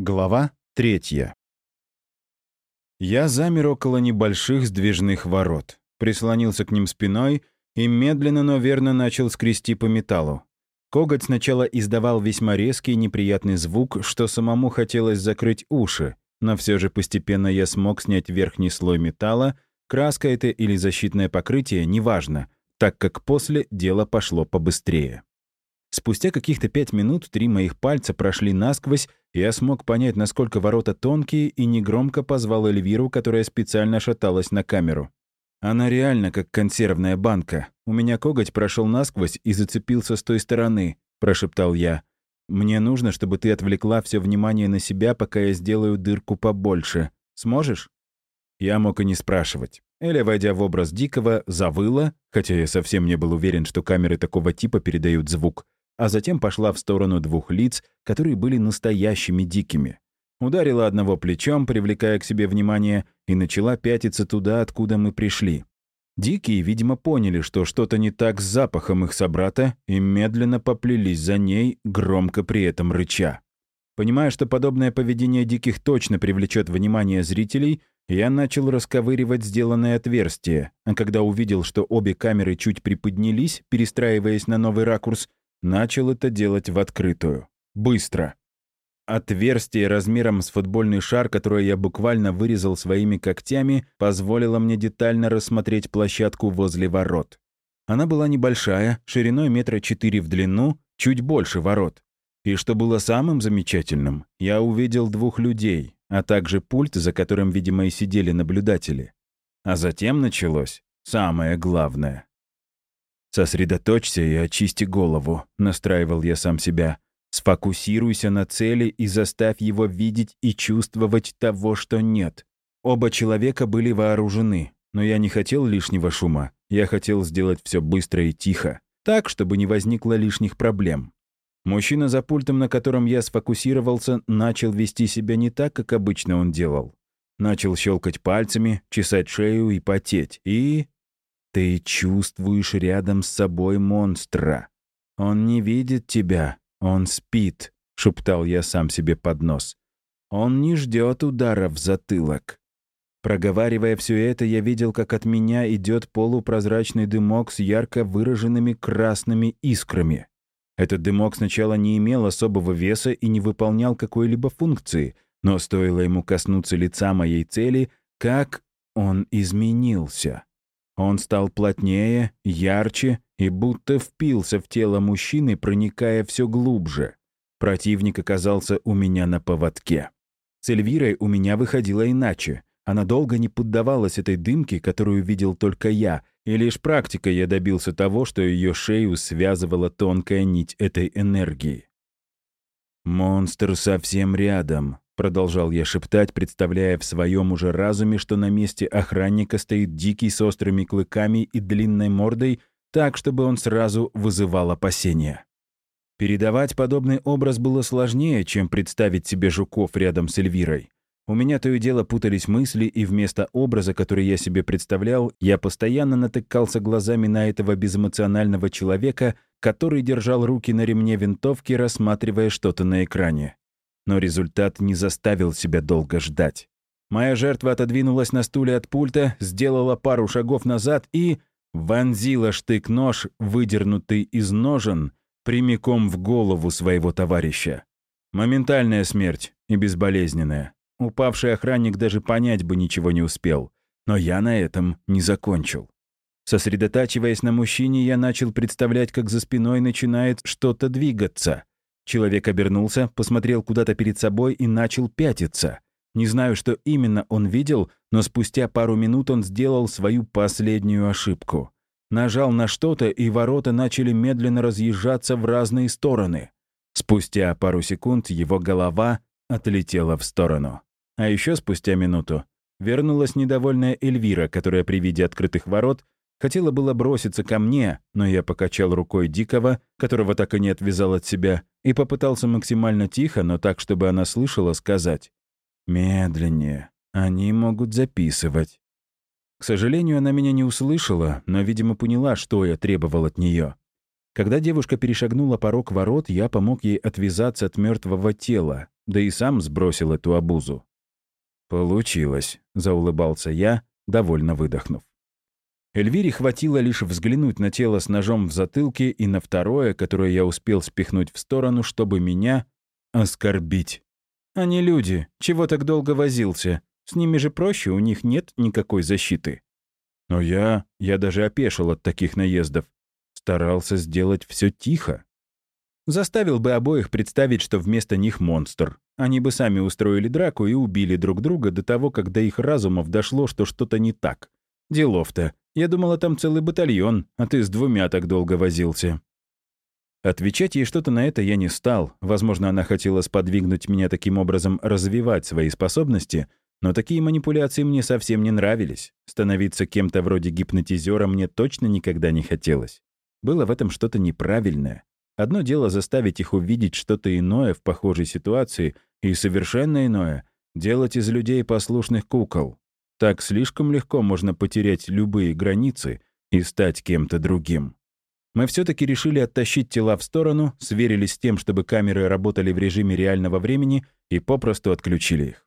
Глава третья. Я замер около небольших сдвижных ворот, прислонился к ним спиной и медленно, но верно начал скрести по металлу. Коготь сначала издавал весьма резкий неприятный звук, что самому хотелось закрыть уши, но все же постепенно я смог снять верхний слой металла, краска это или защитное покрытие, неважно, так как после дело пошло побыстрее. Спустя каких-то пять минут три моих пальца прошли насквозь, и я смог понять, насколько ворота тонкие, и негромко позвал Эльвиру, которая специально шаталась на камеру. Она реально как консервная банка. У меня коготь прошел насквозь и зацепился с той стороны, прошептал я. Мне нужно, чтобы ты отвлекла все внимание на себя, пока я сделаю дырку побольше. Сможешь? Я мог и не спрашивать. Эля, войдя в образ Дикого, завыла, хотя я совсем не был уверен, что камеры такого типа передают звук, а затем пошла в сторону двух лиц, которые были настоящими дикими. Ударила одного плечом, привлекая к себе внимание, и начала пятиться туда, откуда мы пришли. Дикие, видимо, поняли, что что-то не так с запахом их собрата, и медленно поплелись за ней, громко при этом рыча. Понимая, что подобное поведение диких точно привлечет внимание зрителей, я начал расковыривать сделанное отверстие, а когда увидел, что обе камеры чуть приподнялись, перестраиваясь на новый ракурс, Начал это делать в открытую. Быстро. Отверстие размером с футбольный шар, которое я буквально вырезал своими когтями, позволило мне детально рассмотреть площадку возле ворот. Она была небольшая, шириной метра четыре в длину, чуть больше ворот. И что было самым замечательным, я увидел двух людей, а также пульт, за которым, видимо, и сидели наблюдатели. А затем началось самое главное. «Сосредоточься и очисти голову», — настраивал я сам себя. «Сфокусируйся на цели и заставь его видеть и чувствовать того, что нет». Оба человека были вооружены, но я не хотел лишнего шума. Я хотел сделать все быстро и тихо, так, чтобы не возникло лишних проблем. Мужчина за пультом, на котором я сфокусировался, начал вести себя не так, как обычно он делал. Начал щелкать пальцами, чесать шею и потеть. И ты чувствуешь рядом с собой монстра. Он не видит тебя, он спит, шептал я сам себе под нос. Он не ждет удара в затылок. Проговаривая все это, я видел, как от меня идет полупрозрачный дымок с ярко выраженными красными искрами. Этот дымок сначала не имел особого веса и не выполнял какой-либо функции, но стоило ему коснуться лица моей цели, как он изменился. Он стал плотнее, ярче и будто впился в тело мужчины, проникая все глубже. Противник оказался у меня на поводке. С Эльвирой у меня выходило иначе. Она долго не поддавалась этой дымке, которую видел только я, и лишь практикой я добился того, что ее шею связывала тонкая нить этой энергии. «Монстр совсем рядом», Продолжал я шептать, представляя в своем уже разуме, что на месте охранника стоит дикий с острыми клыками и длинной мордой, так, чтобы он сразу вызывал опасения. Передавать подобный образ было сложнее, чем представить себе жуков рядом с Эльвирой. У меня то и дело путались мысли, и вместо образа, который я себе представлял, я постоянно натыкался глазами на этого безэмоционального человека, который держал руки на ремне винтовки, рассматривая что-то на экране но результат не заставил себя долго ждать. Моя жертва отодвинулась на стуле от пульта, сделала пару шагов назад и вонзила штык-нож, выдернутый из ножен, прямиком в голову своего товарища. Моментальная смерть и безболезненная. Упавший охранник даже понять бы ничего не успел. Но я на этом не закончил. Сосредотачиваясь на мужчине, я начал представлять, как за спиной начинает что-то двигаться. Человек обернулся, посмотрел куда-то перед собой и начал пятиться. Не знаю, что именно он видел, но спустя пару минут он сделал свою последнюю ошибку. Нажал на что-то, и ворота начали медленно разъезжаться в разные стороны. Спустя пару секунд его голова отлетела в сторону. А еще спустя минуту вернулась недовольная Эльвира, которая при виде открытых ворот Хотела было броситься ко мне, но я покачал рукой Дикого, которого так и не отвязал от себя, и попытался максимально тихо, но так, чтобы она слышала, сказать «Медленнее, они могут записывать». К сожалению, она меня не услышала, но, видимо, поняла, что я требовал от нее. Когда девушка перешагнула порог ворот, я помог ей отвязаться от мертвого тела, да и сам сбросил эту обузу. «Получилось», — заулыбался я, довольно выдохнув. Эльвире хватило лишь взглянуть на тело с ножом в затылке и на второе, которое я успел спихнуть в сторону, чтобы меня оскорбить. Они люди, чего так долго возился? С ними же проще, у них нет никакой защиты. Но я, я даже опешил от таких наездов. Старался сделать все тихо. Заставил бы обоих представить, что вместо них монстр. Они бы сами устроили драку и убили друг друга до того, до их разумов дошло, что что-то не так. Делов-то. Я думала, там целый батальон, а ты с двумя так долго возился. Отвечать ей что-то на это я не стал. Возможно, она хотела сподвигнуть меня таким образом развивать свои способности, но такие манипуляции мне совсем не нравились. Становиться кем-то вроде гипнотизера мне точно никогда не хотелось. Было в этом что-то неправильное. Одно дело заставить их увидеть что-то иное в похожей ситуации, и совершенно иное — делать из людей послушных кукол. Так слишком легко можно потерять любые границы и стать кем-то другим. Мы все-таки решили оттащить тела в сторону, сверились с тем, чтобы камеры работали в режиме реального времени и попросту отключили их.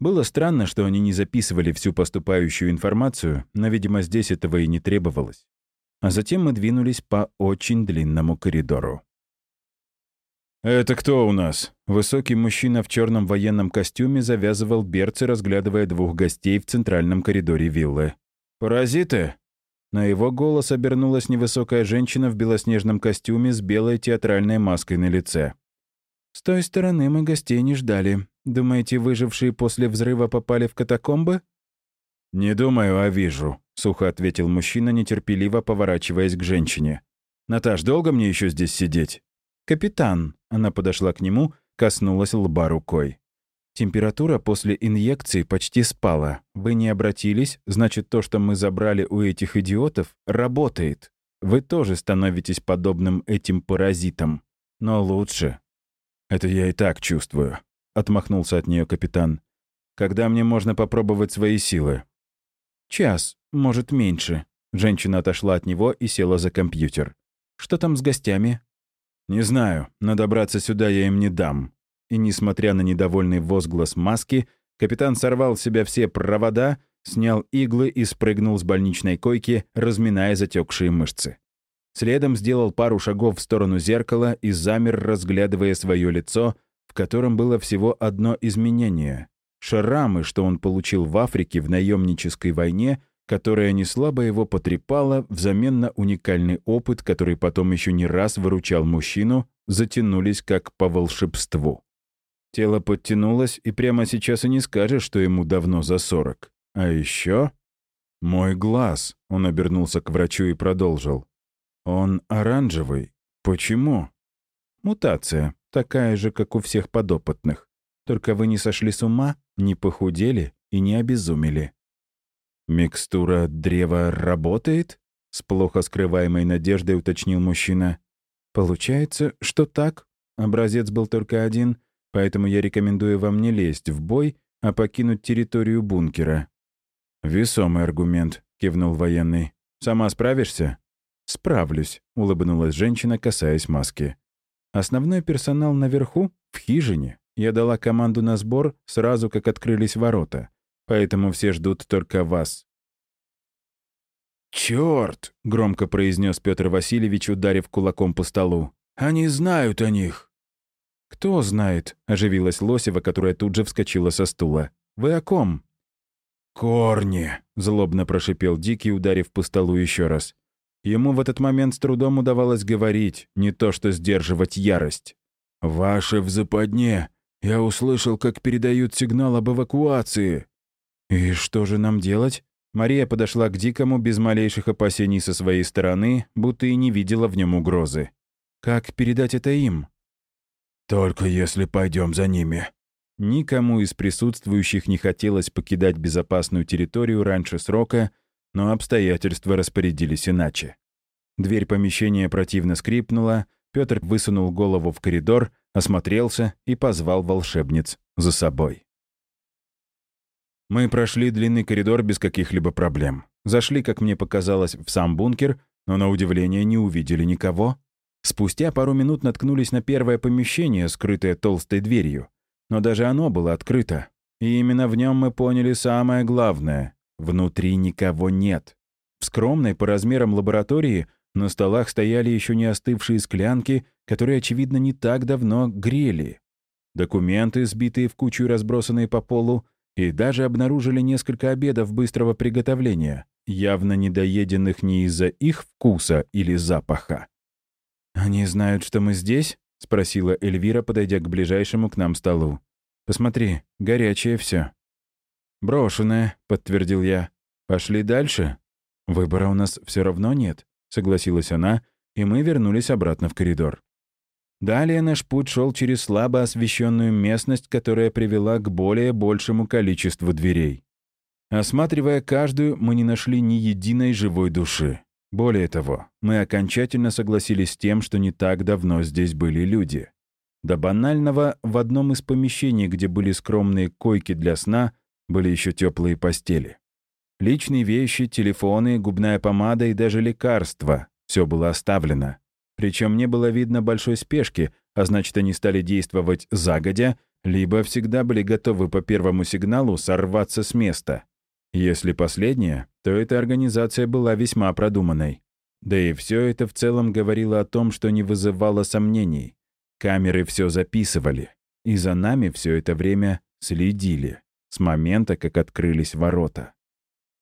Было странно, что они не записывали всю поступающую информацию, но, видимо, здесь этого и не требовалось. А затем мы двинулись по очень длинному коридору. «Это кто у нас?» Высокий мужчина в черном военном костюме завязывал берцы, разглядывая двух гостей в центральном коридоре виллы. «Паразиты?» На его голос обернулась невысокая женщина в белоснежном костюме с белой театральной маской на лице. «С той стороны мы гостей не ждали. Думаете, выжившие после взрыва попали в катакомбы?» «Не думаю, а вижу», — сухо ответил мужчина, нетерпеливо поворачиваясь к женщине. «Наташ, долго мне еще здесь сидеть?» «Капитан», — она подошла к нему, коснулась лба рукой. «Температура после инъекции почти спала. Вы не обратились, значит, то, что мы забрали у этих идиотов, работает. Вы тоже становитесь подобным этим паразитам. Но лучше». «Это я и так чувствую», — отмахнулся от нее капитан. «Когда мне можно попробовать свои силы?» «Час, может, меньше». Женщина отошла от него и села за компьютер. «Что там с гостями?» «Не знаю, но добраться сюда я им не дам». И, несмотря на недовольный возглас маски, капитан сорвал с себя все провода, снял иглы и спрыгнул с больничной койки, разминая затекшие мышцы. Следом сделал пару шагов в сторону зеркала и замер, разглядывая свое лицо, в котором было всего одно изменение. Шрамы, что он получил в Африке в наемнической войне, которая не слабо его потрепала взамен на уникальный опыт, который потом еще не раз выручал мужчину, затянулись как по волшебству. Тело подтянулось, и прямо сейчас и не скажешь, что ему давно за сорок. А еще... «Мой глаз», — он обернулся к врачу и продолжил. «Он оранжевый. Почему?» «Мутация, такая же, как у всех подопытных. Только вы не сошли с ума, не похудели и не обезумели». «Микстура древа работает?» — с плохо скрываемой надеждой уточнил мужчина. «Получается, что так. Образец был только один, поэтому я рекомендую вам не лезть в бой, а покинуть территорию бункера». «Весомый аргумент», — кивнул военный. «Сама справишься?» «Справлюсь», — улыбнулась женщина, касаясь маски. «Основной персонал наверху, в хижине. Я дала команду на сбор сразу, как открылись ворота поэтому все ждут только вас». «Чёрт!» — громко произнес Петр Васильевич, ударив кулаком по столу. «Они знают о них!» «Кто знает?» — оживилась Лосева, которая тут же вскочила со стула. «Вы о ком?» «Корни!» — злобно прошипел Дикий, ударив по столу еще раз. Ему в этот момент с трудом удавалось говорить, не то что сдерживать ярость. «Ваши в западне! Я услышал, как передают сигнал об эвакуации!» «И что же нам делать?» Мария подошла к Дикому без малейших опасений со своей стороны, будто и не видела в нем угрозы. «Как передать это им?» «Только если пойдем за ними». Никому из присутствующих не хотелось покидать безопасную территорию раньше срока, но обстоятельства распорядились иначе. Дверь помещения противно скрипнула, Петр высунул голову в коридор, осмотрелся и позвал волшебниц за собой. Мы прошли длинный коридор без каких-либо проблем. Зашли, как мне показалось, в сам бункер, но на удивление не увидели никого. Спустя пару минут наткнулись на первое помещение, скрытое толстой дверью. Но даже оно было открыто. И именно в нем мы поняли самое главное. Внутри никого нет. В скромной по размерам лаборатории на столах стояли еще не остывшие склянки, которые, очевидно, не так давно грели. Документы, сбитые в кучу и разбросанные по полу, и даже обнаружили несколько обедов быстрого приготовления, явно недоеденных не из-за их вкуса или запаха. «Они знают, что мы здесь?» — спросила Эльвира, подойдя к ближайшему к нам столу. «Посмотри, горячее все. «Брошенное», — подтвердил я. «Пошли дальше?» «Выбора у нас все равно нет», — согласилась она, и мы вернулись обратно в коридор. Далее наш путь шел через слабо освещенную местность, которая привела к более большему количеству дверей. Осматривая каждую, мы не нашли ни единой живой души. Более того, мы окончательно согласились с тем, что не так давно здесь были люди. До банального в одном из помещений, где были скромные койки для сна, были еще теплые постели. Личные вещи, телефоны, губная помада и даже лекарства — все было оставлено. Причем не было видно большой спешки, а значит, они стали действовать загодя, либо всегда были готовы по первому сигналу сорваться с места. Если последнее, то эта организация была весьма продуманной. Да и все это в целом говорило о том, что не вызывало сомнений. Камеры все записывали, и за нами все это время следили, с момента, как открылись ворота.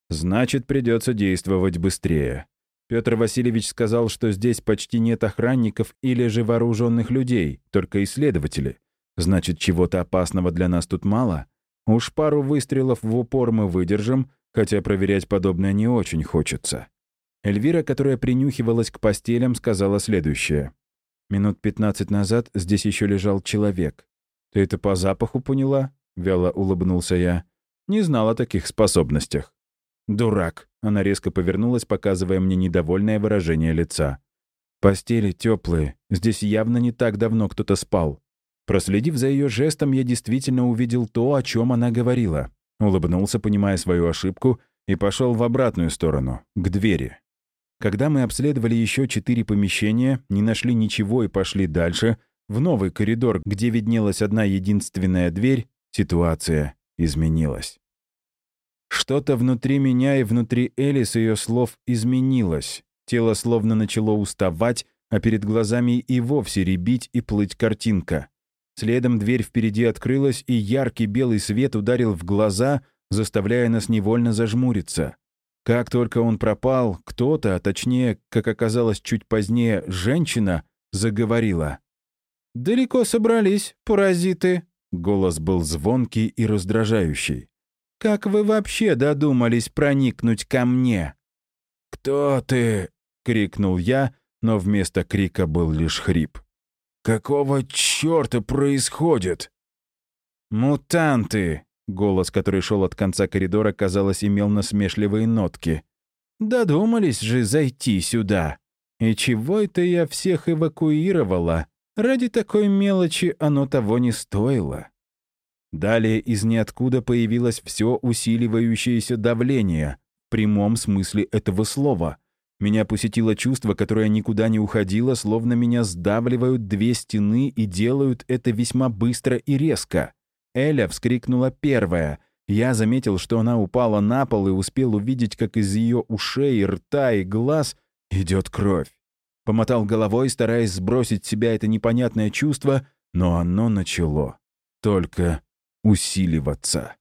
Значит, придется действовать быстрее. Петр Васильевич сказал, что здесь почти нет охранников или же вооруженных людей, только исследователи. Значит, чего-то опасного для нас тут мало? Уж пару выстрелов в упор мы выдержим, хотя проверять подобное не очень хочется. Эльвира, которая принюхивалась к постелям, сказала следующее. «Минут пятнадцать назад здесь еще лежал человек. Ты это по запаху поняла?» — вяло улыбнулся я. «Не знал о таких способностях». «Дурак!» — она резко повернулась, показывая мне недовольное выражение лица. «Постели теплые. Здесь явно не так давно кто-то спал». Проследив за ее жестом, я действительно увидел то, о чем она говорила. Улыбнулся, понимая свою ошибку, и пошел в обратную сторону, к двери. Когда мы обследовали еще четыре помещения, не нашли ничего и пошли дальше, в новый коридор, где виднелась одна единственная дверь, ситуация изменилась. Что-то внутри меня и внутри Элис ее слов изменилось. Тело словно начало уставать, а перед глазами и вовсе ребить и плыть картинка. Следом дверь впереди открылась, и яркий белый свет ударил в глаза, заставляя нас невольно зажмуриться. Как только он пропал, кто-то, а точнее, как оказалось чуть позднее, женщина, заговорила. «Далеко собрались, паразиты!» Голос был звонкий и раздражающий. Как вы вообще додумались проникнуть ко мне?» «Кто ты?» — крикнул я, но вместо крика был лишь хрип. «Какого черта происходит?» «Мутанты!» — голос, который шел от конца коридора, казалось, имел насмешливые нотки. «Додумались же зайти сюда. И чего это я всех эвакуировала? Ради такой мелочи оно того не стоило». Далее из ниоткуда появилось все усиливающееся давление, в прямом смысле этого слова. Меня посетило чувство, которое никуда не уходило, словно меня сдавливают две стены и делают это весьма быстро и резко. Эля вскрикнула первая. Я заметил, что она упала на пол и успел увидеть, как из ее ушей, рта и глаз идет кровь. Помотал головой, стараясь сбросить с себя это непонятное чувство, но оно начало. Только усиливаться.